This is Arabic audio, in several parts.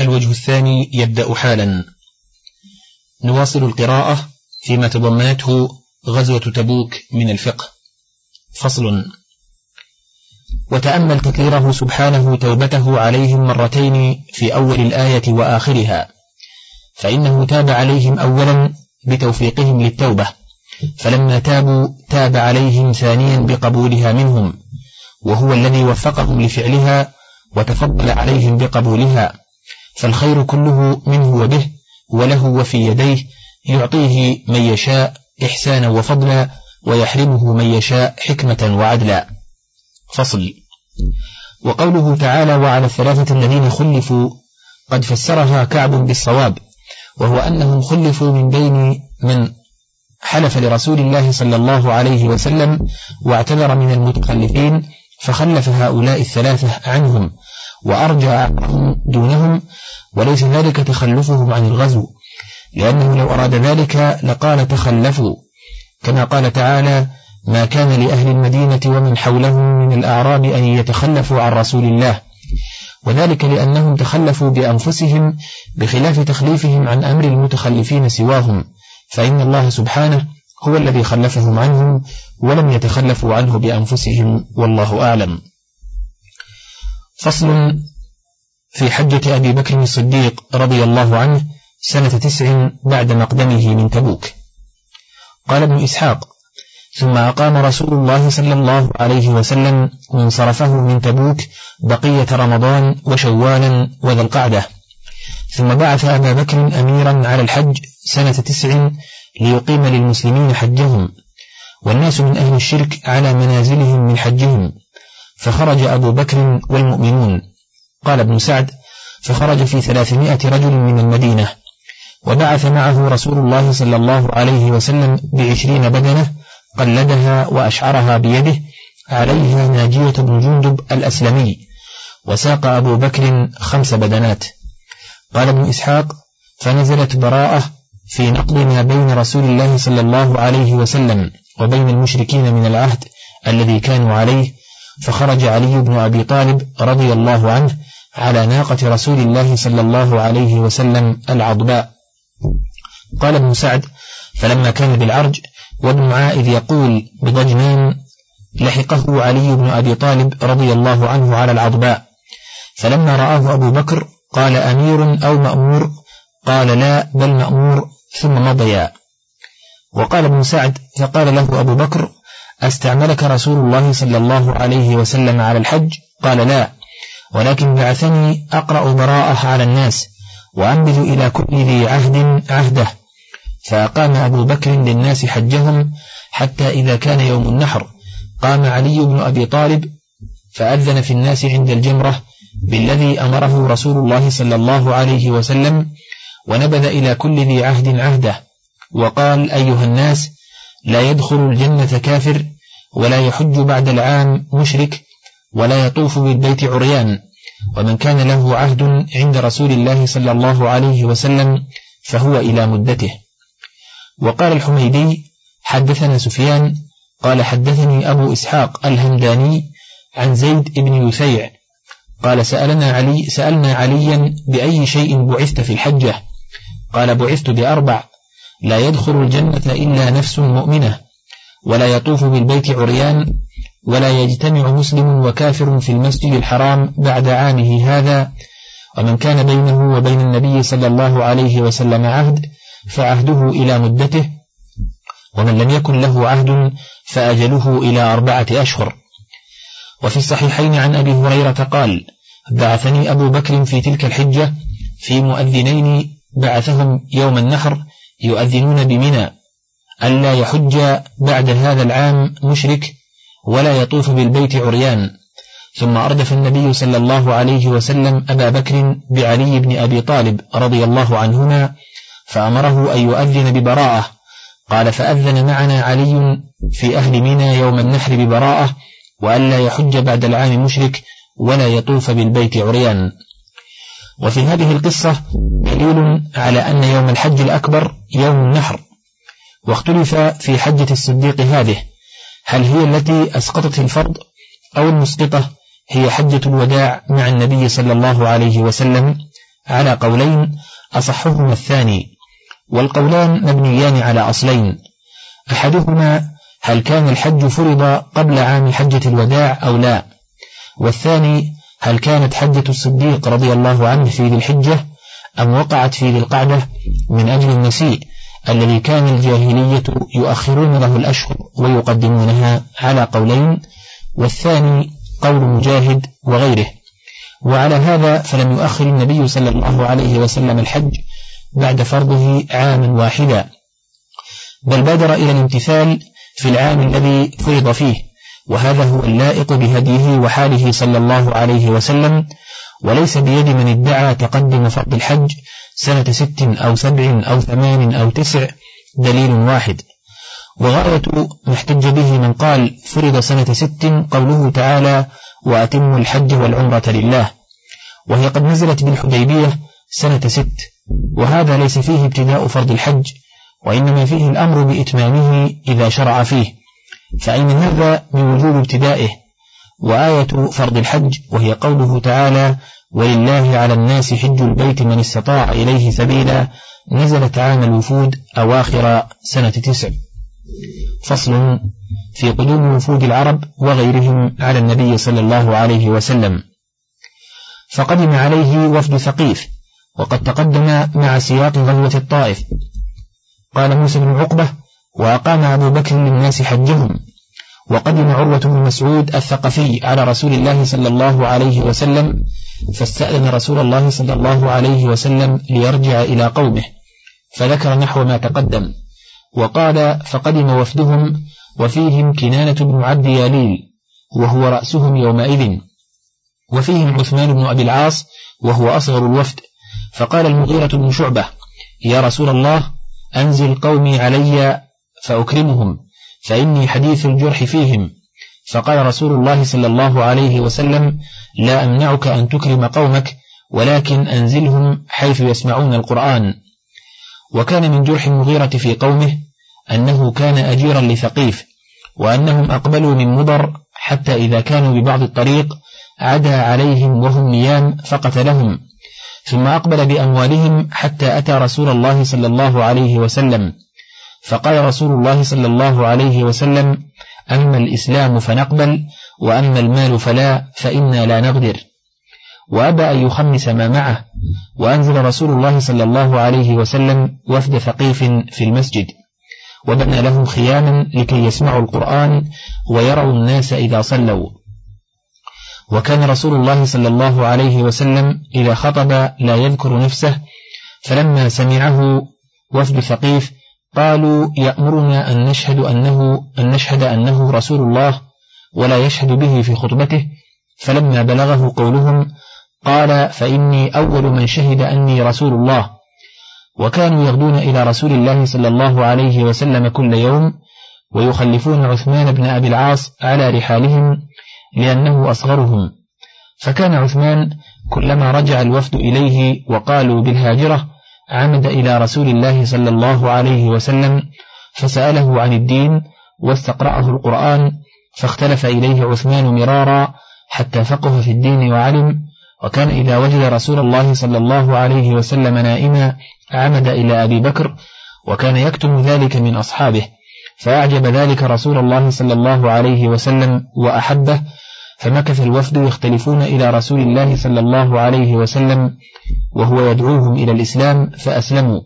الوجه الثاني يبدأ حالا. نواصل القراءة فيما تضمنته غزوة تبوك من الفقه. فصل. وتأمل تكريره سبحانه توبته عليهم مرتين في أول الآية وآخرها فإنه تاب عليهم أولا بتوفيقهم للتوبة فلما تابوا تاب عليهم ثانيا بقبولها منهم وهو الذي وفقهم لفعلها وتفضل عليهم بقبولها. فالخير كله منه وبه وله وفي يديه يعطيه من يشاء إحسانا وفضلا ويحرمه من يشاء حكمة وعدلا. فصل. وقوله تعالى وعلى الثلاثة الذين خلفوا قد فسرها كعب بالصواب وهو أنهم خلفوا من بين من حلف لرسول الله صلى الله عليه وسلم واعتذر من المتخلفين فخلف هؤلاء الثلاثة عنهم وأرجع دونهم وليس ذلك تخلفهم عن الغزو لأنه لو أراد ذلك لقال تخلفوا كما قال تعالى ما كان لأهل المدينة ومن حولهم من الأعراب أن يتخلفوا عن رسول الله وذلك لأنهم تخلفوا بأنفسهم بخلاف تخليفهم عن أمر المتخلفين سواهم فإن الله سبحانه هو الذي خلفهم عنهم ولم يتخلفوا عنه بأنفسهم والله أعلم. فصل في حجة أبي بكر الصديق رضي الله عنه سنة تسع بعد مقدمه من تبوك. قال ابن إسحاق ثم أقام رسول الله صلى الله عليه وسلم منصرفه من تبوك بقية رمضان وشوالا وذا القعدة. ثم بعث أبا بكر أميرا على الحج سنة تسع ليقيم للمسلمين حجهم والناس من أهل الشرك على منازلهم من حجهم. فخرج أبو بكر والمؤمنون. قال ابن سعد فخرج في ثلاثمائة رجل من المدينة وبعث معه رسول الله صلى الله عليه وسلم بعشرين بدنة قلدها وأشعرها بيده عليها ناجية بن جندب الأسلمي وساق أبو بكر خمس بدنات. قال ابن إسحاق فنزلت براءة في نقض ما بين رسول الله صلى الله عليه وسلم وبين المشركين من العهد الذي كانوا عليه فخرج علي بن أبي طالب رضي الله عنه على ناقة رسول الله صلى الله عليه وسلم العضباء. قال ابن سعد فلما كان بالعرج وابن عائذ يقول بضجنان لحقه علي بن أبي طالب رضي الله عنه على العضباء. فلما رآه أبو بكر قال أمير أو مأمور؟ قال لا بل مأمور. ثم مضيا. وقال ابن سعد فقال له أبو بكر أستعملك رسول الله صلى الله عليه وسلم على الحج؟ قال لا. ولكن بعثني أقرأ براءة على الناس وأنبذ إلى كل ذي عهد عهده. فأقام أبو بكر للناس حجهم حتى إذا كان يوم النحر. قام علي بن أبي طالب فأذن في الناس عند الجمرة بالذي أمره رسول الله صلى الله عليه وسلم ونبذ إلى كل ذي عهد عهده. وقال أيها الناس لا يدخل الجنة كافر ولا يحج بعد العام مشرك ولا يطوف بالبيت عريان ومن كان له عهد عند رسول الله صلى الله عليه وسلم فهو إلى مدته. وقال الحميدي حدثنا سفيان قال حدثني أبو إسحاق الهمداني عن زيد بن يثيع قال سألنا علي سألنا عليا بأي شيء بعثت في الحجة؟ قال بعثت بأربع لا يدخل الجنة إلا نفس مؤمنة. ولا يطوف بالبيت عريان ولا يجتمع مسلم وكافر في المسجد الحرام بعد عامه هذا. ومن كان بينه وبين النبي صلى الله عليه وسلم عهد فعهده إلى مدته. ومن لم يكن له عهد فأجله إلى أربعة أشهر. وفي الصحيحين عن أبي هريرة قال بعثني أبو بكر في تلك الحجة في مؤذنين بعثهم يوم النحر يؤذنون بمنى. ألا يحج بعد هذا العام مشرك ولا يطوف بالبيت عريان. ثم أردف النبي صلى الله عليه وسلم أبا بكر بعلي بن أبي طالب رضي الله عنهما فأمره أن يؤذن ببراءة. قال فأذن معنا علي في أهل منى يوم النحر ببراءة وألا يحج بعد العام مشرك ولا يطوف بالبيت عريان. وفي هذه القصة دليل على أن يوم الحج الأكبر يوم النحر. واختلف في حجة الصديق هذه هل هي التي أسقطت الفرض أو المسقطة هي حجة الوداع مع النبي صلى الله عليه وسلم؟ على قولين أصحهما الثاني والقولان مبنيان على أصلين. أحدهما هل كان الحج فرض قبل عام حجة الوداع أو لا؟ والثاني هل كانت حجة الصديق رضي الله عنه في ذي الحجة أم وقعت في ذي القعدة من أجل النسيء؟ الذي كان الجاهلية يؤخرون له الأشهر ويقدمونها على قولين والثاني قول مجاهد وغيره. وعلى هذا فلم يؤخر النبي صلى الله عليه وسلم الحج بعد فرضه عاما واحدا. بل بادر إلى الامتثال في العام الذي فرض فيه وهذا هو اللائق بهديه وحاله صلى الله عليه وسلم وليس بيد من ادعى تقدم فرض الحج سنة ست أو سبع أو ثمان أو تسع دليل واحد. وغاية ما احتج به من قال فرض سنة ست قوله تعالى وأتم الحج والعمرة لله. وهي قد نزلت بالحديبية سنة ست. وهذا ليس فيه ابتداء فرض الحج وإنما فيه الأمر بإتمامه إذا شرع فيه. فأين هذا من وجوب ابتدائه. وآية فرض الحج وهي قوله تعالى ولله على الناس حج البيت من استطاع إليه سبيلا نزلت عام الوفود أواخر سنة تسع. فصل في قدوم وفود العرب وغيرهم على النبي صلى الله عليه وسلم. فقدم عليه وفد ثقيف وقد تقدم مع سياق غزوة الطائف. قال موسى بن عقبة وأقام أبو بكر للناس حجهم. وقدم عروة بن مسعود الثقفي على رسول الله صلى الله عليه وسلم فاستأذن رسول الله صلى الله عليه وسلم ليرجع إلى قومه فذكر نحو ما تقدم وقال فقدم وفدهم وفيهم كنانة بن عبد ياليل وهو رأسهم يومئذ وفيهم عثمان بن أبي العاص وهو أصغر الوفد فقال المغيرة بن شعبة يا رسول الله أنزل قومي علي فأكرمهم فإني حديث الجرح فيهم. فقال رسول الله صلى الله عليه وسلم لا أمنعك أن تكرم قومك ولكن أنزلهم حيث يسمعون القرآن. وكان من جرح المغيرة في قومه أنه كان أجيرا لثقيف وأنهم أقبلوا من مضر حتى إذا كانوا ببعض الطريق عدا عليهم وهم نيام فقتلهم. ثم أقبل بأموالهم حتى أتى رسول الله صلى الله عليه وسلم. فقال رسول الله صلى الله عليه وسلم أما الإسلام فنقبل وأما المال فلا فإنا لا نقدر وأبى أن يخمس ما معه وأنزل رسول الله صلى الله عليه وسلم وفد ثقيف في المسجد وبنى لهم خياما لكي يسمعوا القرآن ويروا الناس إذا صلوا. وكان رسول الله صلى الله عليه وسلم إذا خطب لا يذكر نفسه فلما سمعه وفد ثقيف قالوا يأمرنا أن نشهد أنه أن نشهد أنه رسول الله ولا يشهد به في خطبته. فلما بلغه قولهم قال فإني أول من شهد أني رسول الله. وكانوا يغدون إلى رسول الله صلى الله عليه وسلم كل يوم ويخلفون عثمان بن أبي العاص على رحالهم لأنه أصغرهم. فكان عثمان كلما رجع الوفد إليه وقالوا بالهاجرة عمد إلى رسول الله صلى الله عليه وسلم فسأله عن الدين واستقرأه القرآن فاختلف إليه عثمان مرارا حتى فقه في الدين وعلم وكان إذا وجد رسول الله صلى الله عليه وسلم نائما عمد إلى أبي بكر وكان يكتم ذلك من أصحابه فأعجب ذلك رسول الله صلى الله عليه وسلم وأحبه فمكث الوفد يختلفون إلى رسول الله صلى الله عليه وسلم وهو يدعوهم إلى الإسلام فأسلموا.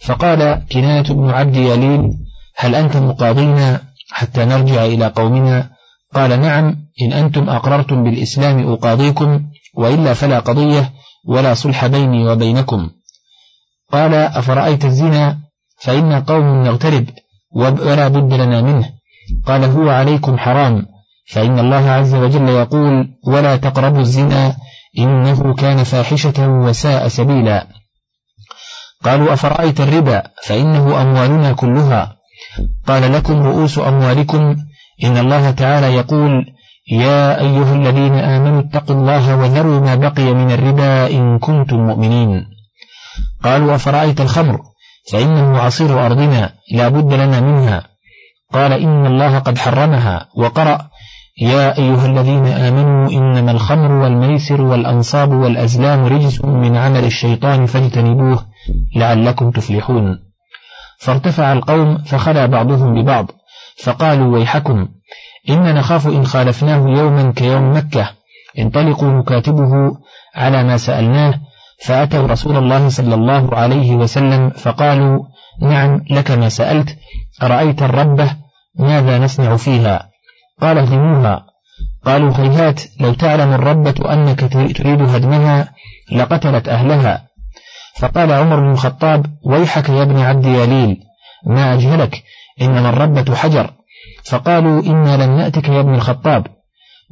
فقال كنانة بن عبد يليل هل أنت مقاضينا حتى نرجع إلى قومنا؟ قال نعم إن أنتم أقررتم بالإسلام أقاضيكم وإلا فلا قضية ولا صلح بيني وبينكم. قال أفرأيت الزنا؟ فإن قوم نغترب ولا بد لنا منه. قال هو عليكم حرام. فإن الله عز وجل يقول ولا تقربوا الزنا إنه كان فاحشة وساء سبيلا. قالوا أفرأيت الربا فإنه أموالنا كلها. قال لكم رؤوس أموالكم. إن الله تعالى يقول يا أيها الذين آمنوا اتقوا الله وذروا ما بقي من الربا إن كنتم مؤمنين. قالوا أفرأيت الخمر فإنه عصير أرضنا لا بد لنا منها. قال إن الله قد حرمها وقرأ يا أيها الذين آمنوا إنما الخمر والميسر والأنصاب والأزلام رجس من عمل الشيطان فاجتنبوه لعلكم تفلحون. فارتفع القوم فخلى بعضهم ببعض فقالوا ويحكم إن نخاف إن خالفناه يوما كيوم مكة انطلقوا نكاتبه على ما سألناه فأتوا رسول الله صلى الله عليه وسلم فقالوا نعم لك ما سألت أرأيت الربة ماذا نصنع فيها؟ قال اهدموها قالوا هيهات لو تعلم الربة أنك تريد هدمها لقتلت أهلها. فقال عمر بن الخطاب ويحك يا ابن عبد يليل ما أجهلك؟ إنما الربة حجر. فقالوا إنا لن نأتك يا ابن الخطاب.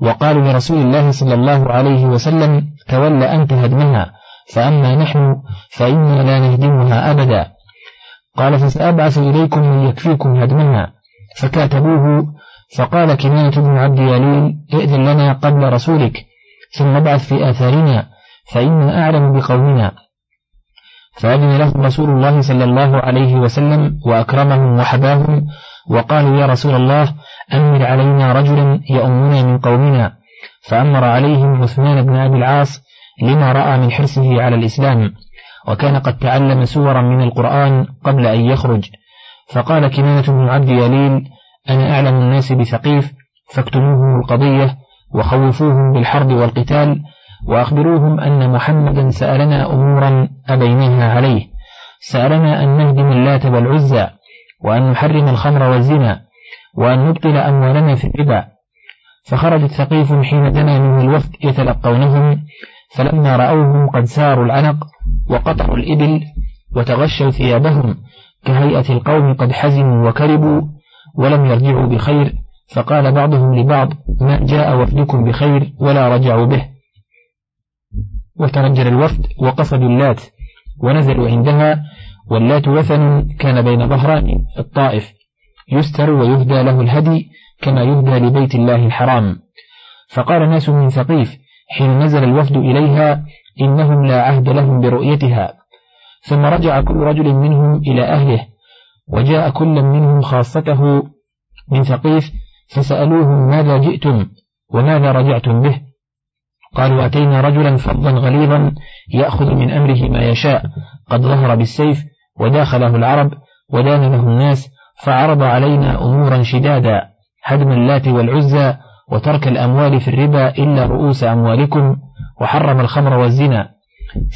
وقالوا لرسول الله صلى الله عليه وسلم تول أنت هدمها فأما نحن فإنا لا نهدمها أبدا. قال فسأبعث إليكم من يكفيكم هدمها. فكاتبوه فقال كنانة بن عبد يليل ائذن لنا قبل رسولك ثم ابعث في آثارنا فإنا أعلم بقومنا. فأذن لهم رسول الله صلى الله عليه وسلم وأكرمهم وحباهم وقالوا يا رسول الله أمر علينا رجلا يؤمنا من قومنا. فأمر عليهم عثمان بن أبي العاص لما رأى من حرصه على الإسلام وكان قد تعلم سورا من القرآن قبل أن يخرج. فقال كنانة بن عبد يليل أنا أعلم الناس بثقيف فاكتموهم القضية وخوفوهم بالحرب والقتال وأخبروهم أن محمدا سألنا أمورا أبيناها عليه. سألنا أن نهدم اللات والعزى وأن نحرم الخمر والزنا وأن نبطل أموالنا في الربا. فخرجت ثقيف حين دنا منه الوفد يتلقونهم فلما رأوهم قد ساروا العنق وقطعوا الإبل وتغشوا ثيابهم كهيئة القوم قد حزنوا وكربوا ولم يرجعوا بخير فقال بعضهم لبعض ما جاء وفدكم بخير ولا رجعوا به. وترجل الوفد وقصدوا اللات ونزلوا عندها واللات وثن كان بين ظهران الطائف يستر ويهدى له الهدي كما يهدى لبيت الله الحرام. فقال ناس من ثقيف حين نزل الوفد إليها إنهم لا عهد لهم برؤيتها. ثم رجع كل رجل منهم إلى أهله وجاء كل منهم خاصته من ثقيف فسألوهم ماذا جئتم وماذا رجعتم به؟ قالوا أتينا رجلا فظا غليظا يأخذ من أمره ما يشاء قد ظهر بالسيف وداخله العرب ودان له الناس فعرض علينا أمورا شدادا هدم اللات والعزى وترك الأموال في الربا إلا رؤوس أموالكم وحرم الخمر والزنا.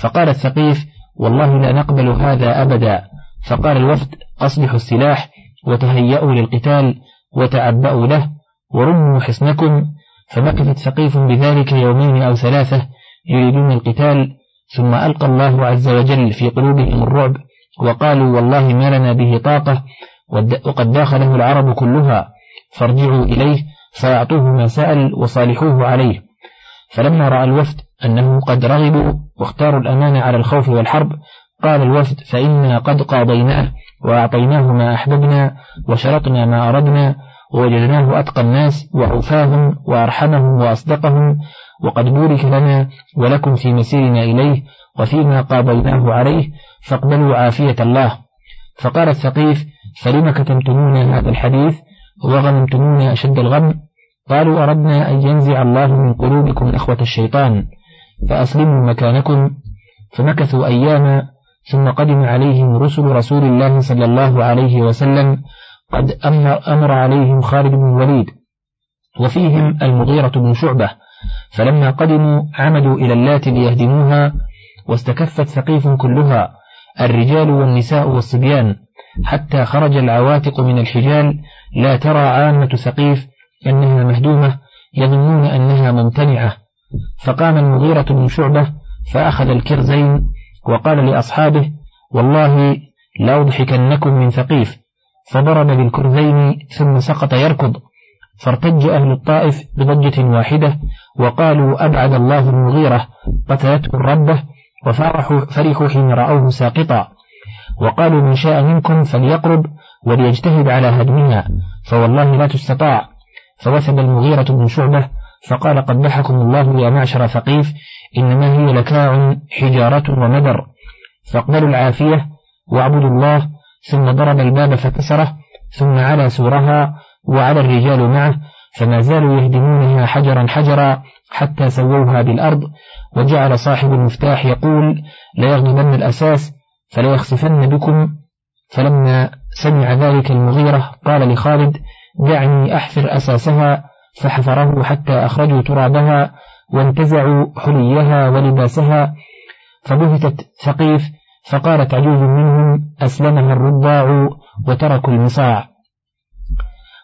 فقال الثقيف والله لا نقبل هذا أبدا. فقال الوفد أصلحوا السلاح وتهيأوا للقتال وتعبأوا له ورموا حصنكم فمكثت ثقيف بذلك يومين أو ثلاثة يريدون القتال ثم ألقى الله عز وجل في قلوبهم الرعب وقالوا والله ما لنا به طاقة وقد داخله العرب كلها فارجعوا إليه فأعطوه ما سأل وصالحوه عليه. فلما رأى الوفد أنه قد رغبوا واختاروا الأمان على الخوف والحرب قال الوفد فإنا قد قاضيناه وأعطيناه ما أحببنا وشرطنا ما أردنا ووجدناه أتقى الناس وأوفاهم وأرحمهم وأصدقهم وقد بورك لنا ولكم في مسيرنا إليه وفيما قاضيناه عليه فاقبلوا عافية الله. فقال الثقيف فلم كتمتمون هذا الحديث؟ وغنمتمون أشد الغم؟ قالوا أردنا أن ينزع الله من قلوبكم أخوة الشيطان فأسلموا مكانكم. فمكثوا أياما ثم قدم عليهم رسل رسول الله صلى الله عليه وسلم قد أمر, عليهم خالد بن الوليد وفيهم المغيرة بن شعبة فلما قدموا عمدوا إلى اللات ليهدموها واستكفت ثقيف كلها الرجال والنساء والصبيان حتى خرج العواتق من الحجال لا ترى عامة ثقيف أنها مهدومة يظنون أنها ممتنعة فقام المغيرة بن شعبة فأخذ الكرزين وقال لأصحابه والله لأضحكنكم من ثقيف فضرب بالكرزين ثم سقط يركض فارتج أهل الطائف بضجة واحدة وقالوا أبعد الله المغيرة قتلته الربة وفرحوا فرحوا حين رأوه ساقطا وقالوا من شاء منكم فليقرب وليجتهد على هدمها فوالله لا تستطاع فوثب المغيرة بن شعبة فقال قد ضحكم الله يا معشر ثقيف إنما هي لكاع حجارة ومدر. فاقبلوا العافية واعبدوا الله ثم ضرب الباب فكسره ثم على سورها وعلى الرجال معه فما زالوا يهدمونها حجرا حجرا حتى سووها بالأرض. وجعل صاحب المفتاح يقول ليغلبن الأساس فليخسفن بكم. فلما سمع ذلك المغيرة قال لخالد دعني أحفر أساسها. فحفره حتى أخرجوا ترابها. وانتزعوا حليها ولباسها فبهتت ثقيف فقالت عجوز منهم أسلمها الرضاع وتركوا المصاع.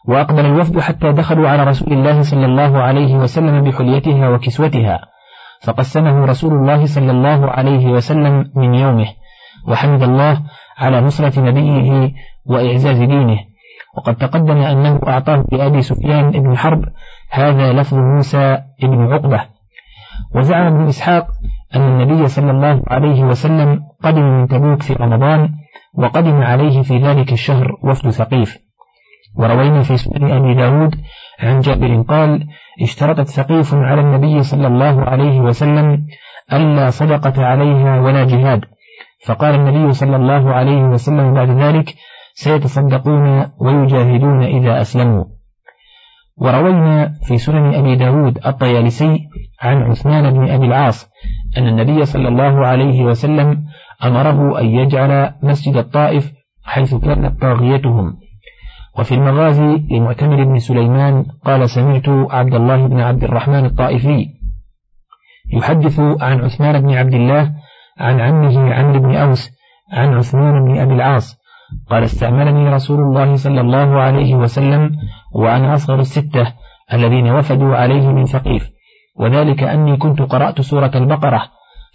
وأقبل الوفد حتى دخلوا على رسول الله صلى الله عليه وسلم بحليتها وكسوتها فقسمه رسول الله صلى الله عليه وسلم من يومه وحمد الله على نصرة نبيه وإعزاز دينه. وقد تقدم أنه أعطاه لأبي سفيان بن حرب هذا لفظ موسى بن عقبة. وزعم ابن إسحاق أن النبي صلى الله عليه وسلم قدم من تبوك في رمضان وقدم عليه في ذلك الشهر وفد ثقيف. وروينا في سنن أبي داود عن جابر قال اشترطت ثقيف على النبي صلى الله عليه وسلم ألا صدقة عليها ولا جهاد فقال النبي صلى الله عليه وسلم بعد ذلك سيتصدقون ويجاهدون إذا أسلموا. وروينا في سنن أبي داود الطيالسي عن عثمان بن أبي العاص أن النبي صلى الله عليه وسلم أمره أن يجعل مسجد الطائف حيث كانت طاغيتهم. وفي المغازي لمعتمر بن سليمان قال سمعت عبد الله بن عبد الرحمن الطائفي يحدث عن عثمان بن عبد الله عن عمه عمرو بن أوس عن عثمان بن أبي العاص. قال استعملني رسول الله صلى الله عليه وسلم وأنا أصغر الستة الذين وفدوا عليه من ثقيف. وذلك أني كنت قرأت سورة البقرة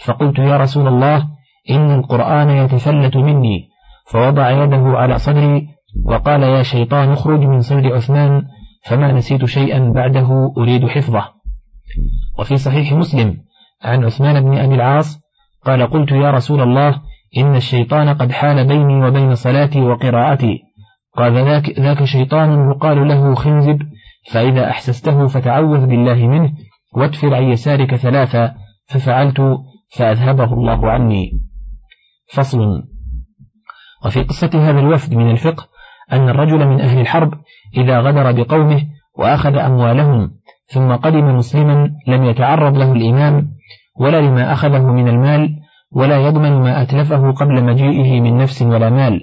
فقلت يا رسول الله إن القرآن يتفلت مني. فوضع يده على صدري وقال يا شيطان اخرج من صدر عثمان فما نسيت شيئا بعده أريد حفظه. وفي صحيح مسلم عن عثمان بن أبي العاص قال قلت يا رسول الله إن الشيطان قد حال بيني وبين صلاتي وقراءتي. قال ذاك, ذاك شيطان يقال له خنزب فإذا أحسسته فتعوذ بالله منه وادفر عن يسارك ثلاثة ففعلت فأذهبه الله عني. فصل. وفي قصة هذا الوفد من الفقه أن الرجل من أهل الحرب إذا غدر بقومه وأخذ أموالهم ثم قدم مسلما لم يتعرض له الإمام ولا لما أخذه من المال ولا يضمن ما أتلفه قبل مجيئه من نفس ولا مال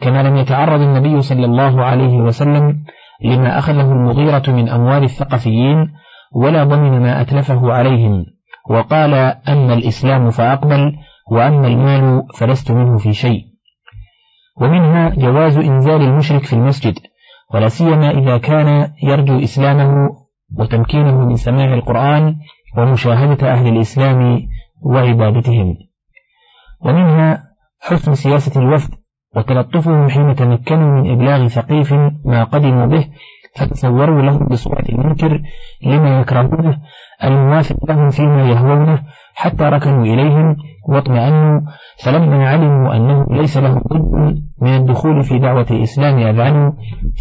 كما لم يتعرض النبي صلى الله عليه وسلم لما أخذه المغيرة من أموال الثقفيين ولا ضمن ما أتلفه عليهم وقال أما الإسلام فأقبل وأما المال فلست منه في شيء ومنها جواز إنزال المشرك في المسجد ولا سيما إذا كان يرجو إسلامه وتمكينه من سماع القرآن ومشاهدة أهل الإسلام وعبادتهم. ومنها حسن سياسة الوفد وتلطفهم حين تمكنوا من إبلاغ ثقيف ما قدموا به فتصوروا لهم بصورة المنكر لما يكرهونه الموافق لهم فيما يهوونه حتى ركنوا إليهم واطمأنوا فلما علموا أنه ليس لهم ضد من الدخول في دعوة الإسلام أذعنوا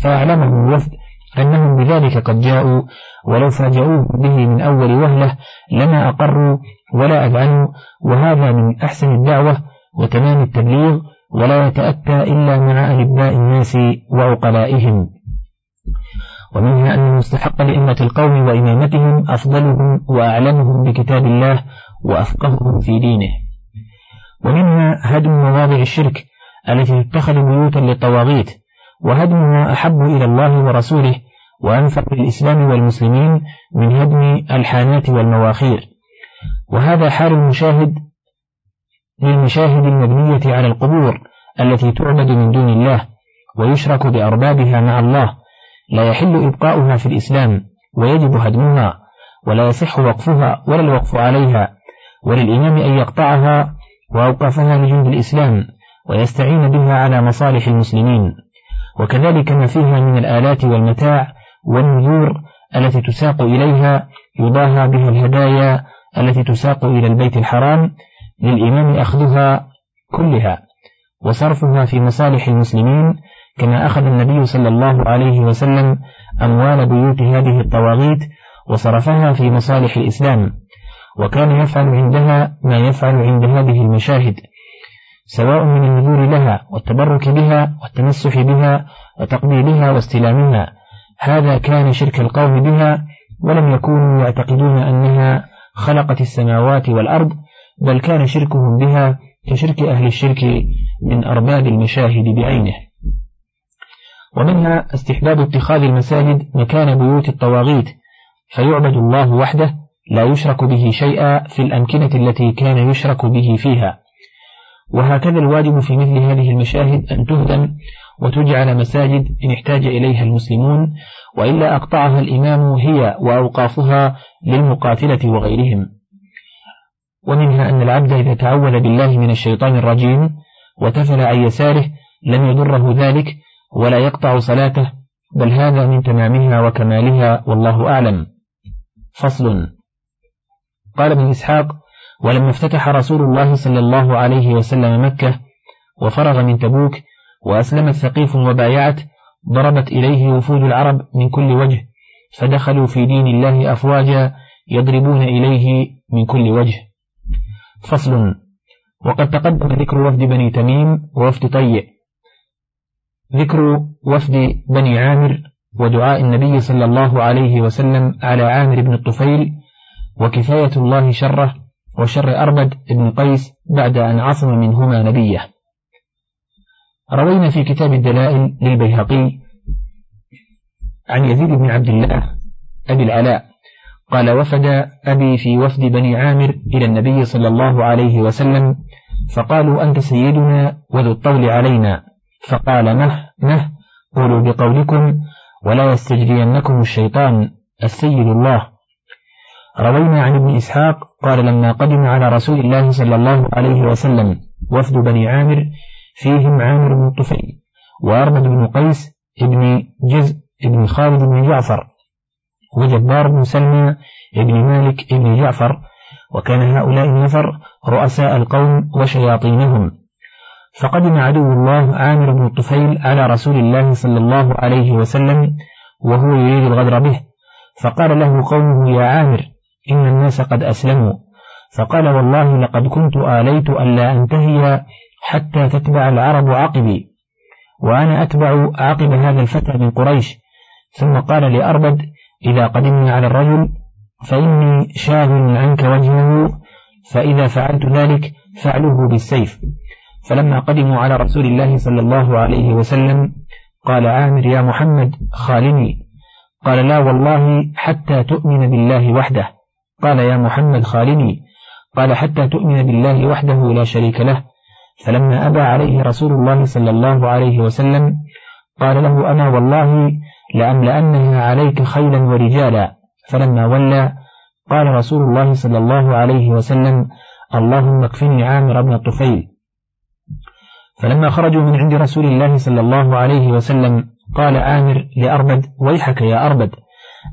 فأعلمهم الوفد أنهم بذلك قد جاءوا ولو فاجأوه به من أول وهلة لما أقروا ولا أذعنوا وهذا من أحسن الدعوة وتمام التبليغ ولا يتأتى إلا مع ألباء الناس وعقلائهم. ومنها أن المستحق لإمة القوم وإمامتهم أفضلهم وأعلمهم بكتاب الله وأفقههم في دينه. ومنها هدم مواضع الشرك التي تتخذ بيوتا للطواغيت وهدمها أحب إلى الله ورسوله وأنفع للإسلام والمسلمين من هدم الحانات والمواخير. وهذا حال المشاهد للمشاهد المبنية على القبور التي تعبد من دون الله ويشرك بأربابها مع الله لا يحل إبقاؤها في الإسلام ويجب هدمها ولا يصح وقفها ولا الوقف عليها وللإمام أن يقطعها وأوقفها لجند الإسلام ويستعين بها على مصالح المسلمين. وكذلك ما فيها من الآلات والمتاع والنذور التي تساق إليها يضاهى بها الهدايا التي تساق إلى البيت الحرام للإمام أخذها كلها وصرفها في مصالح المسلمين كما أخذ النبي صلى الله عليه وسلم أموال بيوت هذه الطواغيت وصرفها في مصالح الإسلام وكان يفعل عندها ما يفعل عند هذه المشاهد سواء من النذور لها والتبرك بها والتمسح بها وتقبيلها واستلامها هذا كان شرك القوم بها ولم يكونوا يعتقدون أنها خلقت السماوات والأرض بل كان شركهم بها كشرك أهل الشرك من أرباب المشاهد بعينه. ومنها استحباب اتخاذ المساجد مكان بيوت الطواغيت فيعبد الله وحده لا يشرك به شيئا في الأمكنة التي كان يشرك به فيها. وهكذا الواجب في مثل هذه المشاهد أن تهدم وتجعل مساجد إن احتاج إليها المسلمون وإلا أقطعها الإمام هي وأوقافها للمقاتلة وغيرهم. ومنها أن العبد إذا تعوذ بالله من الشيطان الرجيم وتفل عن يساره لم يضره ذلك ولا يقطع صلاته بل هذا من تمامها وكمالها والله أعلم. فصل. قال ابن إسحاق ولما افتتح رسول الله صلى الله عليه وسلم مكة وفرغ من تبوك وأسلمت ثقيف وبايعت ضربت إليه وفود العرب من كل وجه فدخلوا في دين الله أفواجا يضربون إليه من كل وجه. فصل وقد تقدم ذكر وفد بني تميم ووفد طيء ذكر وفد بني عامر ودعاء النبي صلى الله عليه وسلم على عامر بن الطفيل وكفاية الله شره وشر أربد بن قيس بعد أن عصم منهما نبيه. روينا في كتاب الدلائل للبيهقي عن يزيد بن عبد الله أبي العلاء قال وفد أبي في وفد بني عامر إلى النبي صلى الله عليه وسلم فقالوا أنت سيدنا وذو الطول علينا. فقال مه مه قولوا بقولكم ولا يستجرينكم الشيطان السيد الله. روينا عن ابن إسحاق قال لما قدم على رسول الله صلى الله عليه وسلم وفد بني عامر فيهم عامر بن طفيل وأرمد بن قيس ابن جزء ابن خالد بن جعفر وجبار بن سلمى ابن مالك ابن جعفر وكان هؤلاء النفر رؤساء القوم وشياطينهم. فقدم عدو الله عامر بن الطفيل على رسول الله صلى الله عليه وسلم وهو يريد الغدر به فقال له قومه يا عامر إن الناس قد أسلموا. فقال والله لقد كنت آليت ألا أنتهي حتى تتبع العرب عقبي وأنا أتبع عقب هذا الفتى من قريش. ثم قال لأربد إذا قدمنا على الرجل فإني شاغل عنك وجهه فإذا فعلت ذلك فعله بالسيف. فلما قدموا على رسول الله صلى الله عليه وسلم قال عامر يا محمد خالني. قال لا والله حتى تؤمن بالله وحده. قال يا محمد خالني. قال حتى تؤمن بالله وحده لا شريك له. فلما أبى عليه رسول الله صلى الله عليه وسلم قال له أنا والله لأملأنها عليك خيلا ورجالا. فلما ولى قال رسول الله صلى الله عليه وسلم اللهم اكفني عامر بن الطفيل فلما خرجوا من عند رسول الله صلى الله عليه وسلم قال عامر لأربد ويحك يا أربد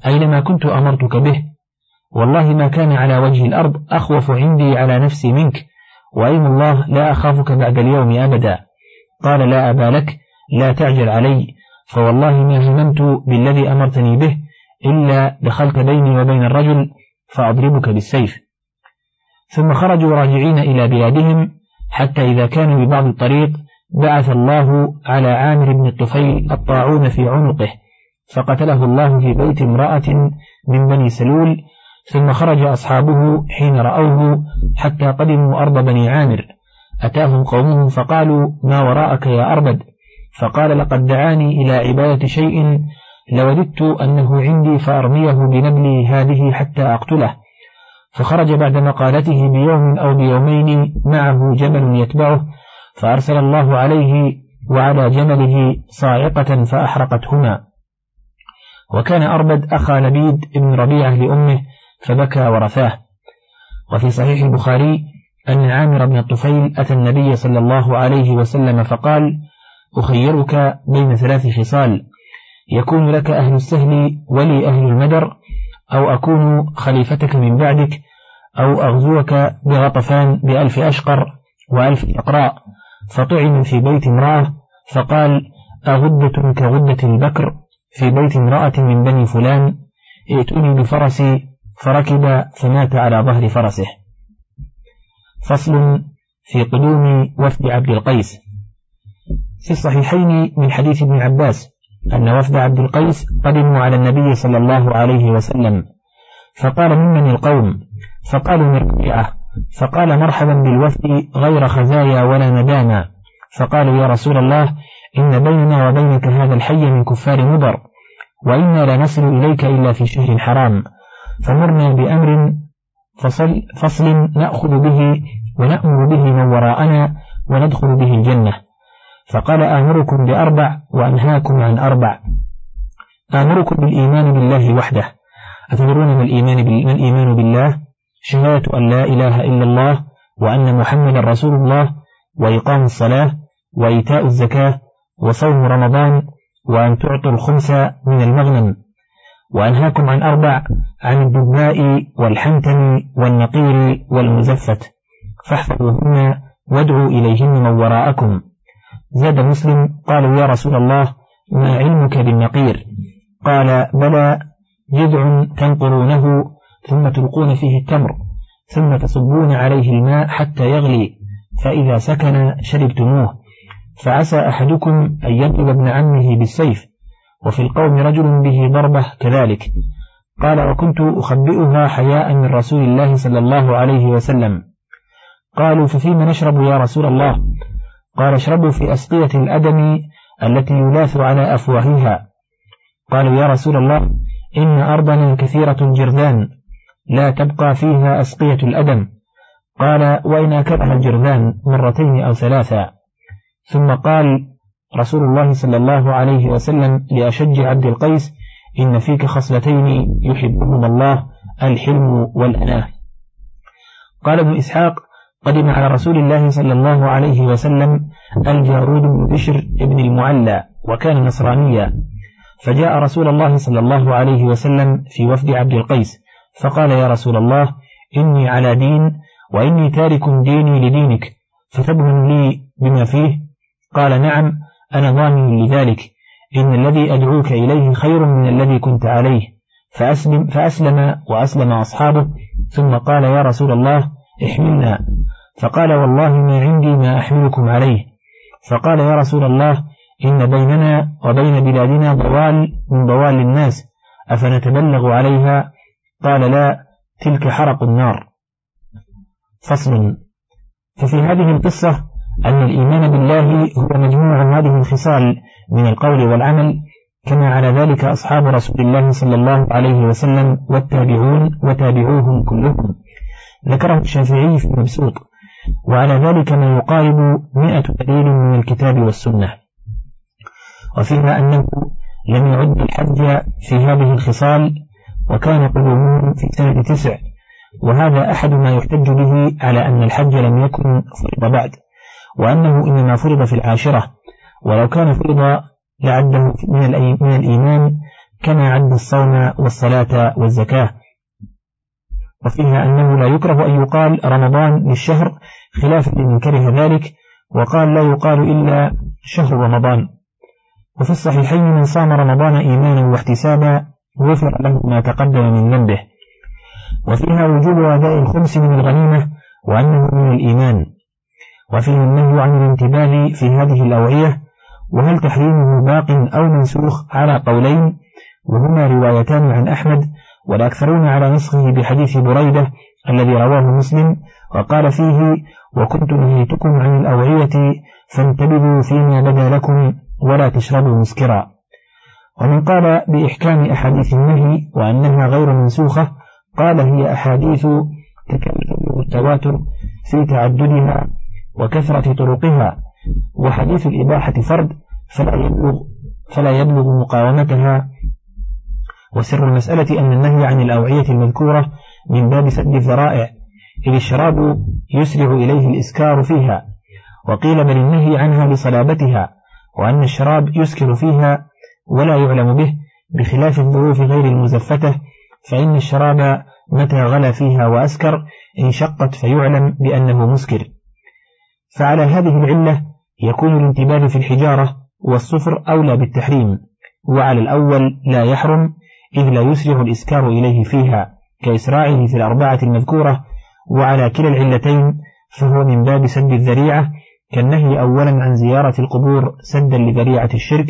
أينما كنت أمرتك به؟ والله ما كان على وجه الأرض أخوف عندي على نفسي منك وأيم الله لا أخافك بعد اليوم أبدا. قال لا أبا لك لا تعجل علي فوالله ما هممت بالذي أمرتني به إلا دخلت بيني وبين الرجل فأضربك بالسيف. ثم خرجوا راجعين إلى بلادهم حتى إذا كانوا ببعض الطريق بعث الله على عامر بن الطفيل الطاعون في عنقه فقتله الله في بيت امرأة من بني سلول ثم خرج أصحابه حين رأوه حتى قدموا أرض بني عامر. أتاهم قومهم فقالوا ما وراءك يا أربد؟ فقال لقد دعاني إلى عبادة شيء لوددت أنه عندي فأرميه بنبلي هذه حتى أقتله. فخرج بعد مقالته بيوم أو بيومين معه جمل يتبعه فأرسل الله عليه وعلى جمله صاعقة فأحرقتهما. وكان أربد أخا لبيد بن ربيعة لأمه فبكى ورثاه وفي صحيح البخاري أن عامر بن الطفيل أتى النبي صلى الله عليه وسلم فقال أخيرك بين ثلاث خصال يكون لك أهل السهل ولي أهل المدر أو أكون خليفتك من بعدك أو أغزوك بغطفان بألف أشقر وألف إقراء. فطعن في بيت امرأة فقال أغدة كغدة البكر في بيت امرأة من بني فلان ائتني بفرسي فركب فمات على ظهر فرسه. فصل في قدوم وفد عبد القيس. في الصحيحين من حديث ابن عباس أن وفد عبد القيس قدموا على النبي صلى الله عليه وسلم. فقال ممن القوم؟ فقالوا من ربيعة فقال مرحبا بالوفد غير خزايا ولا نداما فقالوا يا رسول الله إن بيننا وبينك هذا الحي من كفار مضر وإنا لا نصل إليك إلا في شهر حرام. فمرنا بأمر فصل, فصل نأخذ به ونأمر به من وراءنا وندخل به الجنة. فقال آمركم بأربع وأنهاكم عن أربع. آمركم بالإيمان بالله وحده. أتدرون ما الإيمان, ما الإيمان بالله؟ شهادة أن لا إله إلا الله وأن محمد رسول الله وإقام الصلاة وإيتاء الزكاة وصوم رمضان وأن تعطوا الخمس من المغنم. وأنهاكم عن أربع عن الدباء والحنتم والنقير والمزفت. فاحفظوهن وادعوا إليهن من وراءكم. زاد مسلم قالوا يا رسول الله ما علمك بالنقير؟ قال بلى جذع تنقرونه ثم تلقون فيه التمر ثم تصبون عليه الماء حتى يغلي فإذا سكن شربتموه. فعسى أحدكم أن يضرب ابن عمه بالسيف وفي القوم رجل به ضربة كذلك. قال وكنت أخبئها حياء من رسول الله صلى الله عليه وسلم. قالوا ففيما نشرب يا رسول الله؟ قال اشربوا في أسقية الأدم التي يلاث على أفواهها. قالوا يا رسول الله إن أرضنا كثيرة جرذان لا تبقى فيها أسقية الأدم. قال وإن أكلها الجرذان مرتين أو ثلاثا ثم قال رسول الله صلى الله عليه وسلم لأشج عبد القيس إن فيك خصلتين يحبهما الله الحلم والأناة. قال ابن إسحاق قدم على رسول الله صلى الله عليه وسلم الجارود بن بشر بن المعلى وكان نصرانيا. فجاء رسول الله صلى الله عليه وسلم في وفد عبد القيس فقال يا رسول الله إني على دين وإني تارك ديني لدينك فتضمن لي بما فيه؟ قال نعم أنا ضامن لذلك إن الذي أدعوك إليه خير من الذي كنت عليه. فأسلم, فأسلم وأسلم أصحابه. ثم قال يا رسول الله احملنا. فقال والله ما عندي ما أحملكم عليه. فقال يا رسول الله إن بيننا وبين بلادنا ضوال من ضوال الناس أفنتبلغ عليها؟ قال لا تلك حرق النار. فصل. ففي هذه القصة أن الإيمان بالله هو مجموع هذه الخصال من القول والعمل كما على ذلك أصحاب رسول الله صلى الله عليه وسلم والتابعون وتابعوهم كلهم. ذكره الشافعي في المبسوط وعلى ذلك ما يقارب مئة دليل من الكتاب والسنة. وفيها أنه لم يعد الحج في هذه الخصال وكان قدومهم في سنة تسع. وهذا أحد ما يحتج به على أن الحج لم يكن فرض بعد. وأنه إنما فرض في العاشرة ولو كان فرض لعده من الإيمان كما عد الصوم والصلاة والزكاة. وفيها أنه لا يكره أن يقال رمضان للشهر خلافا لمن كره ذلك وقال لا يقال إلا شهر رمضان. وفي الصحيحين من صام رمضان إيمانا واحتسابا غفر له ما تقدم من ذنبه. وفيها وجوب أداء الخمس من الغنيمة وأنه من الإيمان. وفيه النهي عن الانتباه في هذه الأوعية وهل تحريمه باق أو منسوخ على قولين؟ وهما روايتان عن أحمد والأكثرون على نسخه بحديث بريدة الذي رواه مسلم وقال فيه وكنت نهيتكم عن الأوعية فانتبذوا فيما بدا لكم ولا تشربوا مسكرا. ومن قال بإحكام أحاديث النهي وأنها غير منسوخة قال هي أحاديث تكلم التواتر في تعددها وكثرة طرقها وحديث الإباحة فرد فلا يبلغ, فلا يبلغ مقاومتها. وسر المسألة أن النهي عن الأوعية المذكورة من باب سد الذرائع إذ الشراب يسرع إليه الإسكار فيها. وقيل بل النهي عنها بصلابتها وأن الشراب يسكر فيها ولا يعلم به بخلاف الظروف غير المزفتة فإن الشراب متى غلى فيها وأسكر انشقت فيعلم بأنه مسكر. فعلى هذه العلة يكون الانتباه في الحجارة والصفر أولى بالتحريم وعلى الأول لا يحرم إذ لا يسرع الإسكار إليه فيها كإسراعه في الأربعة المذكورة وعلى كلا العلتين فهو من باب سد الذريعة كالنهي أولا عن زيارة القبور سدا لذريعة الشرك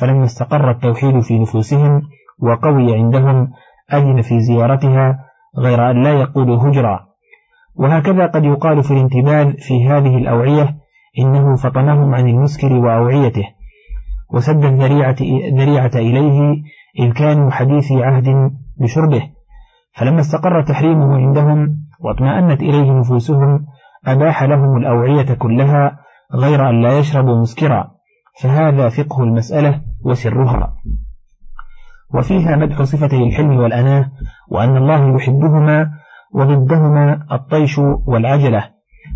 فلما استقر التوحيد في نفوسهم وقوي عندهم أذن في زيارتها غير أن لا يقولوا هجرا. وهكذا قد يقال في الانتباه في هذه الأوعية إنه فطنهم عن المسكر وأوعيته وسد الذريعة, ذريعة إليه إذ كانوا حديثي عهد بشربه. فلما استقر تحريمه عندهم واطمأنت إليه نفوسهم أباح لهم الأوعية كلها غير أن لا يشربوا مسكرا. فهذا فقه المسألة وسرها. وفيها مدح صفتي الحلم والأناة وأن الله يحبهما وضدهما الطيش والعجلة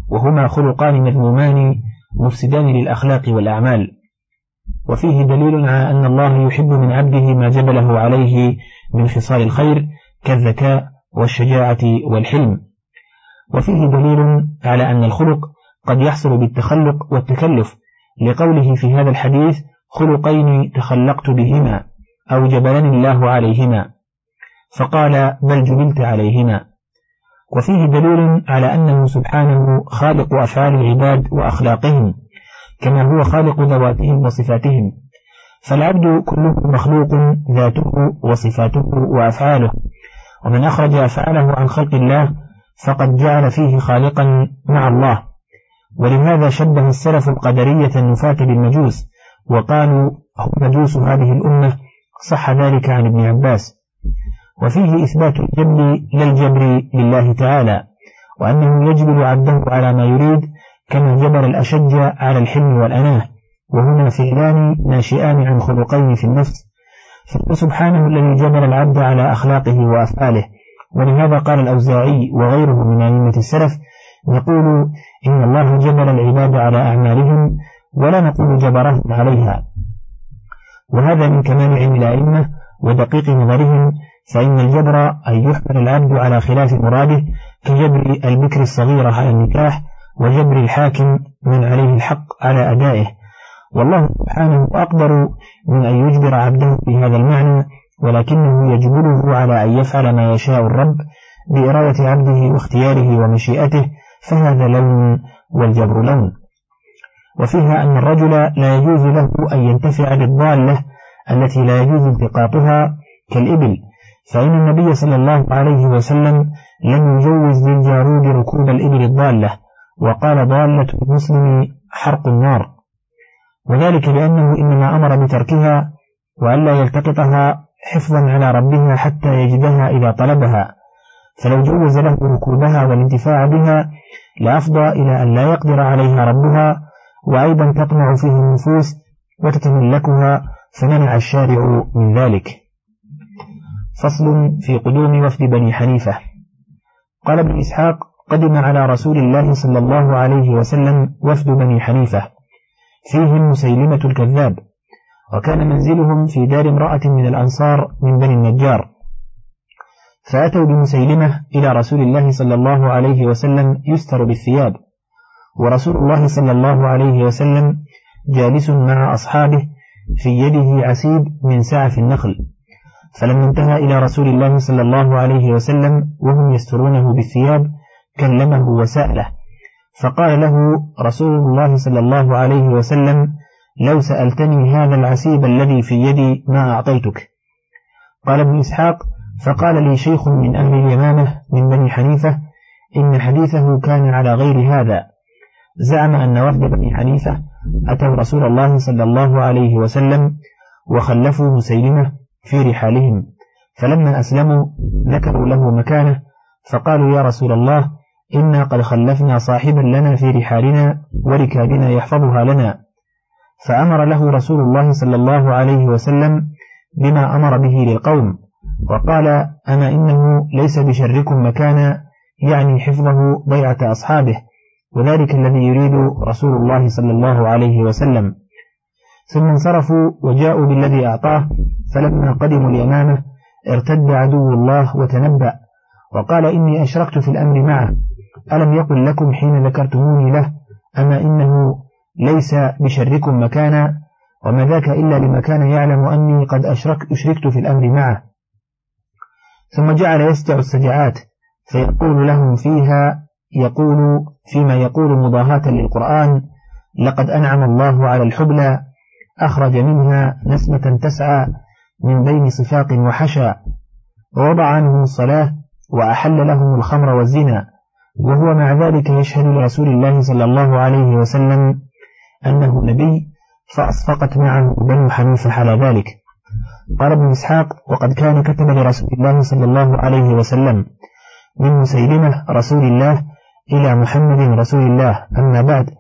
وهما خلقان مذمومان مفسدان للأخلاق والأعمال. وفيه دليل على أن الله يحب من عبده ما جبله عليه من خصال الخير كالذكاء والشجاعة والحلم. وفيه دليل على أن الخلق قد يحصل بالتخلق والتكلف لقوله في هذا الحديث خلقين تخلقت بهما أو جبلني الله عليهما فقال بل جبلت عليهما وفيه دليل على أنه سبحانه خالق أفعال العباد وأخلاقهم كما هو خالق ذواتهم وصفاتهم. فالعبد كله مخلوق ذاته وصفاته وأفعاله. ومن أخرج أفعاله عن خلق الله فقد جعل فيه خالقا مع الله. ولهذا شبه السلف القدرية النفاة بالمجوس وقالوا هم مجوس هذه الأمة صح ذلك عن ابن عباس. وفيه إثبات الجبر للجبر لله تعالى وأنه يجبل عبده على ما يريد كما جبل الأشج على الحلم والأناة وهما فعلان ناشئان عن خلقين في النفس فهو سبحانه الذي جبل العبد على أخلاقه وأفعاله. ولهذا قال الأوزاعي وغيره من أئمة السلف نقول إن الله جبل العباد على أعمالهم ولا نقول جبرهم عليها. وهذا من كمال علم الأئمة ودقيق نظرهم فإن الجبر أن يحمل العبد على خلاف مراده كجبر البكر الصغيرة على النكاح وجبر الحاكم من عليه الحق على أدائه. والله سبحانه أقدر من أن يجبر عبده بهذا المعنى ولكنه يجبره على أن يفعل ما يشاء الرب بإرادة عبده واختياره ومشيئته فهذا لون والجبر لون. وفيها أن الرجل لا يجوز له أن ينتفع بالضالة التي لا يجوز التقاطها كالإبل فإن النبي صلى الله عليه وسلم لم يجوز للجارود ركوب الإبل الضالة وقال ضالة المسلم حرق النار. وذلك لأنه إنما أمر بتركها وألا يلتقطها حفظا على ربها حتى يجدها إذا طلبها. فلو جوز له ركوبها والانتفاع بها لأفضى إلى أن لا يقدر عليها ربها وأيضا تطمع فيه النفوس وتتملكها فمنع الشارع من ذلك. فصل في قدوم وفد بني حنيفة. قال ابن إسحاق قدم على رسول الله صلى الله عليه وسلم وفد بني حنيفة. فيهم مسيلمة الكذاب. وكان منزلهم في دار امرأة من الأنصار من بني النجار. فأتوا بمسيلمة إلى رسول الله صلى الله عليه وسلم يستر بالثياب. ورسول الله صلى الله عليه وسلم جالس مع أصحابه في يده عسيب من سعف النخل. فلما انتهى إلى رسول الله صلى الله عليه وسلم وهم يسترونه بالثياب كلمه وسأله. فقال له رسول الله صلى الله عليه وسلم لو سألتني هذا العسيب الذي في يدي ما أعطيتك. قال ابن إسحاق فقال لي شيخ من أهل اليمامة من بني حنيفة إن حديثه كان على غير هذا. زعم أن وفد بني حنيفة أتوا رسول الله صلى الله عليه وسلم وخلفوا مسيلمة في رحالهم. فلما أسلموا ذكروا له مكانه فقالوا يا رسول الله إنا قد خلفنا صاحبا لنا في رحالنا وركابنا يحفظها لنا. فأمر له رسول الله صلى الله عليه وسلم بما أمر به للقوم وقال أما إنه ليس بشركم مكانا يعني حفظه ضيعة أصحابه وذلك الذي يريد رسول الله صلى الله عليه وسلم. ثم انصرفوا وجاءوا بالذي أعطاه فلما قدموا اليمامة ارتد عدو الله وتنبأ وقال إني أشركت في الأمر معه ألم يقل لكم حين ذكرتموني له أما إنه ليس بشركم مكانا وما ذاك إلا لما كان يعلم أني قد أشرك أشركت في الأمر معه. ثم جعل يستع السجعات فيقول لهم فيها يقول فيما يقول مضاهاة للقرآن لقد أنعم الله على الحبلى أخرج منها نسمة تسعى من بين صفاق وحشى ووضع عنهم الصلاة وأحل لهم الخمر والزنا وهو مع ذلك يشهد لرسول الله صلى الله عليه وسلم أنه نبي فأصفقت معه بنو حنيفة على ذلك. قال ابن إسحاق وقد كان كتب لرسول الله صلى الله عليه وسلم من مسيلمة رسول الله إلى محمد رسول الله أما بعد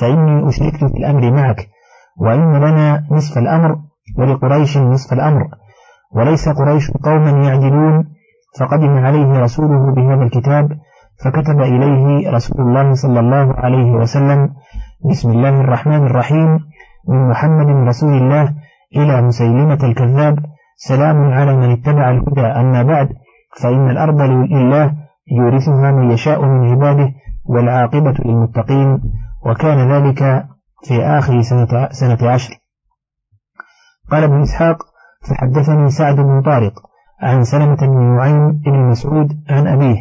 فإني أشركت في الأمر معك وإن لنا نصف الأمر ولقريش نصف الأمر وليس قريش قوما يعدلون فقدم عليه رسوله بهذا الكتاب فكتب إليه رسول الله صلى الله عليه وسلم بسم الله الرحمن الرحيم من محمد رسول الله إلى مسيلمة الكذاب سلام على من اتبع الهدى أما بعد فإن الأرض لله يورثها من يشاء من عباده والعاقبة للمتقين وكان ذلك في آخر سنة, سنة عشر. قال ابن إسحاق فحدثني سعد بن طارق عن سلمة بن نعيم بن مسعود عن أبيه.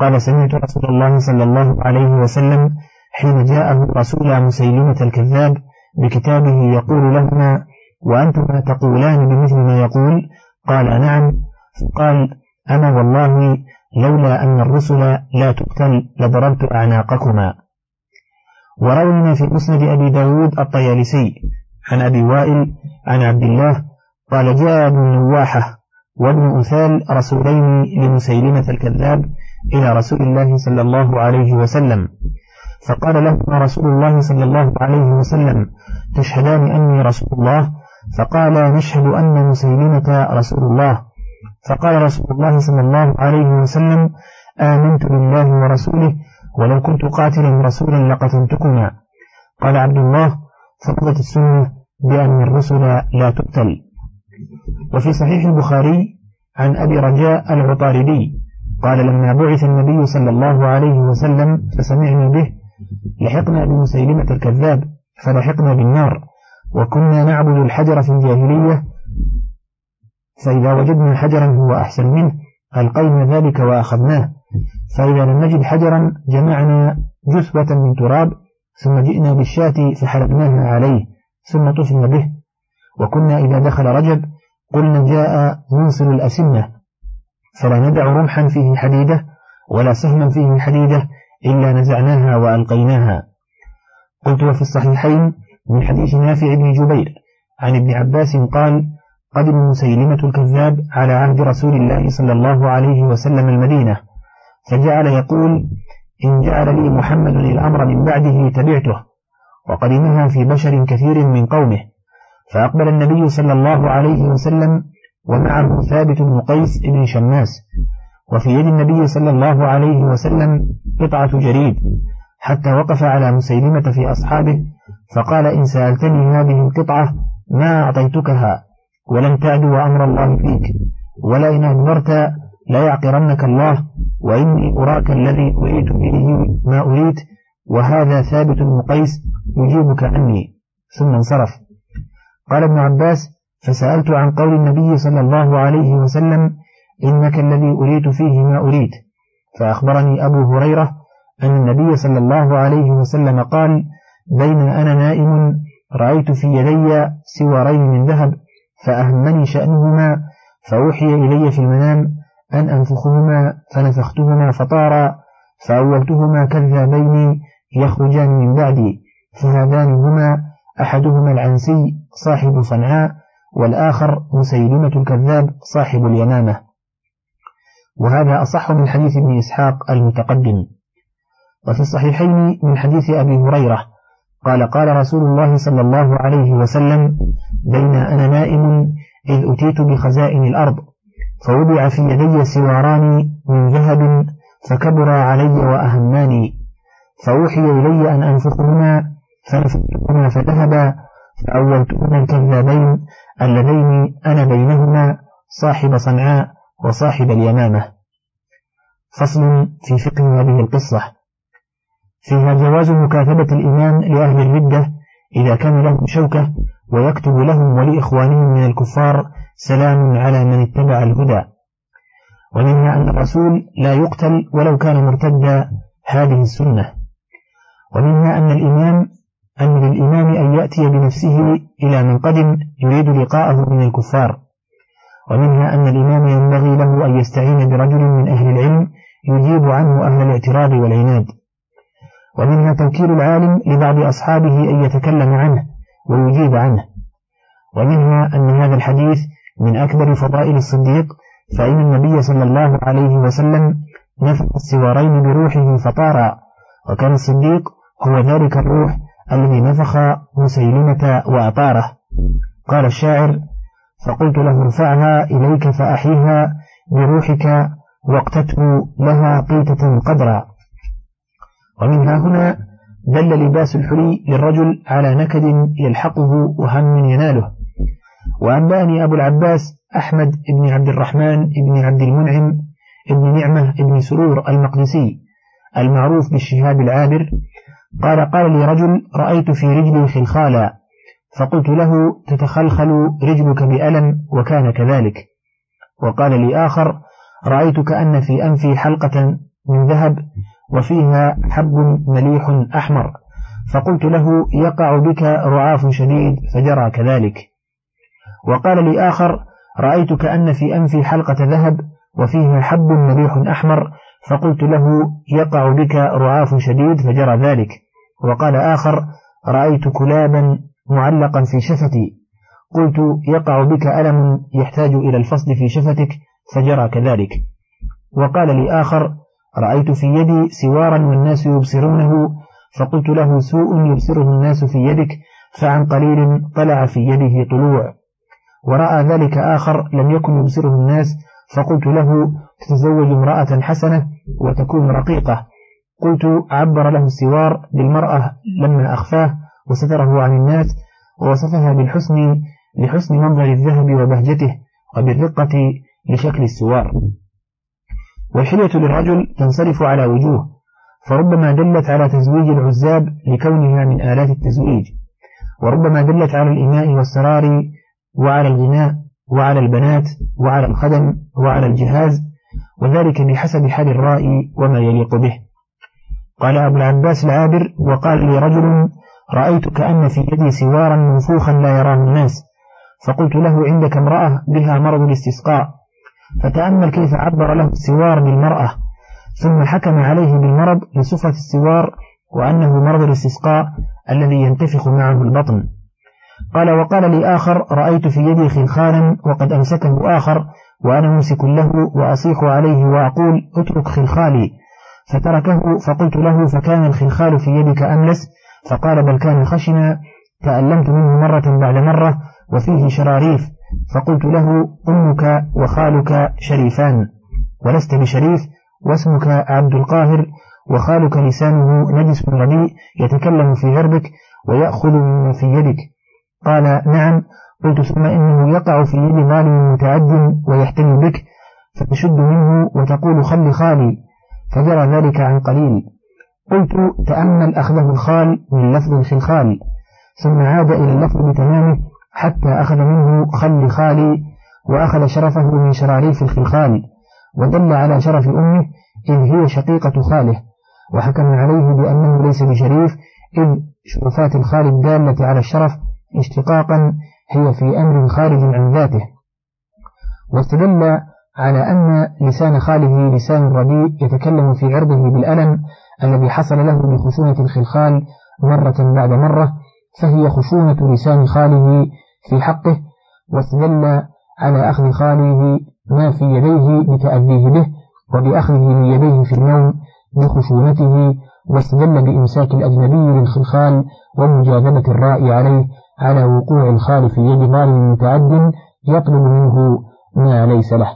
قال سمعت رسول الله صلى الله عليه وسلم حين جاءه رسول مسيلمة الكذاب بكتابه يقول لهما وأنتما تقولان بمثل ما يقول؟ قال نعم. قال أنا والله لولا أن الرسل لا تقتل لضربت أعناقكما. وروينا في مسند أبي داود الطيالسي عن أبي وائل عن عبد الله قال جاء ابن نواحة وابن أثال رسولين لمسيلمة الكذاب إلى رسول الله صلى الله عليه وسلم. فقال لهما رسول الله صلى الله عليه وسلم تشهدان أني رسول الله؟ فقال نشهد أن مسيلمة رسول الله. فقال رسول الله صلى الله عليه وسلم آمنت بالله ورسوله ولو كنت قاتلا رسولا لقتلتكما. قال عبد الله فقدت السنة بأن الرسل لا تقتل. وفي صحيح البخاري عن أبي رجاء العطاردي قال لما بعث النبي صلى الله عليه وسلم فسمعني به لحقنا بمسيلمة الكذاب فلحقنا بالنار وكنا نعبد الحجر في الجاهلية فإذا وجدنا حجرا هو أحسن منه ألقينا ذلك وأخذناه. فإذا لم نجد حجرا جمعنا جثوة من تراب ثم جئنا بالشاة فحلبناها عليه ثم طفنا به. وكنا إذا دخل رجب قلنا جاء منصر الأسنة فلا ندع رمحا فيه حديدة ولا سهما فيه حديدة إلا نزعناها وألقيناها. قلت وفي الصحيحين من حديث نافع بن جبير عن ابن عباس قال قدم مسيلمة الكذاب على عهد رسول الله صلى الله عليه وسلم المدينة فجعل يقول إن جعل لي محمد الأمر من بعده تبعته وقدمها في بشر كثير من قومه فأقبل النبي صلى الله عليه وسلم ومعه ثابت بن قيس بن شماس وفي يد النبي صلى الله عليه وسلم قطعة جريد حتى وقف على مسيلمة في أصحابه فقال إن سألتني هذه القطعة ما أعطيتكها ولن تعدو أمر الله فيك ولئن أدبرت لا يعقرنك الله وإني أراك الذي أريد به ما أريد وهذا ثابت بن قيس يجيبك عني. ثم انصرف. قال ابن عباس فسألت عن قول النبي صلى الله عليه وسلم إنك الذي أريد فيه ما أريد. فأخبرني أبو هريرة أن النبي صلى الله عليه وسلم قال بين أنا نائم رأيت في يدي سوارين من ذهب فأهمني شأنهما فأوحي إلي في المنام أن أنفخهما فنفختهما فطارا فأولتهما كذابين يخرجان من بعدي فهذان هما أحدهما العنسي صاحب صنعاء والآخر مسيلمة الكذاب صاحب اليمامة. وهذا أصح من حديث ابن إسحاق المتقدم. وفي الصحيحين من حديث أبي هريرة قال قال رسول الله صلى الله عليه وسلم بين أنا نائم إذ أتيت بخزائن الأرض فوضع في يدي سواران من ذهب فكبر علي وأهماني. فأوحي إلي أن أنفقهما فنفقهما فذهبا فأولتهما الكذابين اللذين أنا بينهما صاحب صنعاء وصاحب اليمامة. فصل في فقه هذه القصة. فيها جواز مكاتبة الإمام لأهل الردة إذا كان لهم شوكة ويكتب لهم ولإخوانهم من الكفار سلام على من اتبع الهدى. ومنها أن الرسول لا يقتل ولو كان مرتدا هذه السنة. ومنها أن الإمام أن للإمام أن يأتي بنفسه إلى منقد يريد لقاءه من الكفار. ومنها أن الإمام ينبغي له أن يستعين برجل من أهل العلم يجيب عنه أهل الاعتراض والعناد. ومنها توكيل العالم لبعض أصحابه أن يتكلم عنه. ويجيب عنه. ومنها أن هذا الحديث من أكبر فضائل الصديق فإن النبي صلى الله عليه وسلم نفخ السوارين بروحه فطارا وكان الصديق هو ذلك الروح الذي نفخ مسيلمة وأطاره. قال الشاعر فقلت له ارفعها إليك فأحيها بروحك واقتته لها قيتة قدرا. ومنها هنا دل لباس الحلي للرجل على نكد يلحقه وهم يناله. وأنبأني أبو العباس أحمد بن عبد الرحمن بن عبد المنعم بن نعمة بن سرور المقدسي المعروف بالشهاب العابر. قال قال لي رجل رأيت في رجلي خلخالا فقلت له تتخلخل رجلك بألم وكان كذلك. وقال لي آخر رأيت كأن في أنفي حلقة من ذهب وفيها حب مليح أحمر. فقلت له يقع بك رعاف شديد فجرى كذلك. وقال لي آخر رأيت كأن في أنفي حلقة ذهب وفيها حب مليح أحمر. فقلت له يقع بك رعاف شديد فجرى ذلك. وقال آخر رأيت كلابا معلقا في شفتي. قلت يقع بك ألم يحتاج إلى الفصل في شفتك فجرى كذلك. وقال لي آخر رأيت في يدي سوارا والناس يبصرونه فقلت له سوء يبصره الناس في يدك فعن قليل طلع في يده طلوع. ورأى ذلك آخر لم يكن يبصره الناس فقلت له تتزوج امرأة حسنة وتكون رقيقة. قلت عبر له السوار بالمرأة لما أخفاه وستره عن الناس ووصفها بالحسن لحسن منظر الذهب وبهجته وبالرقة لشكل السوار. والحلية للرجل تنصرف على وجوه فربما دلت على تزويج العزاب لكونها من آلات التزويج وربما دلت على الإماء والسرار وعلى الغناء وعلى البنات وعلى الخدم وعلى الجهاز وذلك بحسب حال الرائي وما يليق به. قال أبو العباس العابر وقال لي رجل رأيت كأن في يدي سوارا منفوخا لا يراه الناس فقلت له عندك امرأة بها مرض الاستسقاء فتأمل كيف عبر له السوار بالمرأة ثم حكم عليه بالمرض لصفة السوار وأنه مرض الاستسقاء الذي ينتفخ معه البطن. قال وقال لي آخر رأيت في يدي خلخالا وقد أمسكه آخر وأنا ممسك له وأصيح عليه وأقول اترك خلخالي فتركه فقلت له فكان الخلخال في يدك أملس فقال بل كان خشنا تألمت منه مرة بعد مرة وفيه شراريف. فقلت له أمك وخالك شريفان ولست بشريف واسمك عبد القاهر وخالك لسانه نجس رديء يتكلم في عربك ويأخذ مما في يدك. قال نعم. قلت ثم إنه يقع في يد ظالم متعد ويحتمي بك فتشد منه وتقول خل خالي. فجرى ذلك عن قليل. قلت تأمل أخذه الخال من لفظ الخلخال ثم عاد إلى اللفظ بتمامه حتى أخذ منه خل خالي وأخذ شرفه من شراريف الخلخال ودل على شرف أمه إذ هي شقيقة خاله وحكم عليه بأنه ليس بشريف إذ شرفات الخال الدالة على الشرف اشتقاقا هي في أمر خارج عن ذاته. واستدل على أن لسان خاله لسان رديء يتكلم في عرضه بالألم الذي حصل له بخشونة الخلخال مرة بعد مرة فهي خشونة لسان خاله في حقه واستدل على أخذ خاله ما في يديه بتأذيه به وبأخذه من يديه في النوم بخشونته واستدل بإمساك الأجنبي للخلخال ومجاذبة الرائي عليه على وقوع الخال في يد ظالم متعد يطلب منه ما ليس له.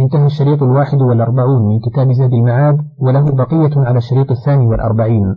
انتهى الشريط الواحد والأربعون من كتاب زاد المعاد وله بقية على الشريط الثاني والأربعين.